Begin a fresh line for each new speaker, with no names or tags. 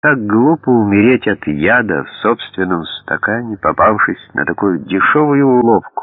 Так глупо умереть от яда в собственном стакане, попавшись на такую дешевую уловку.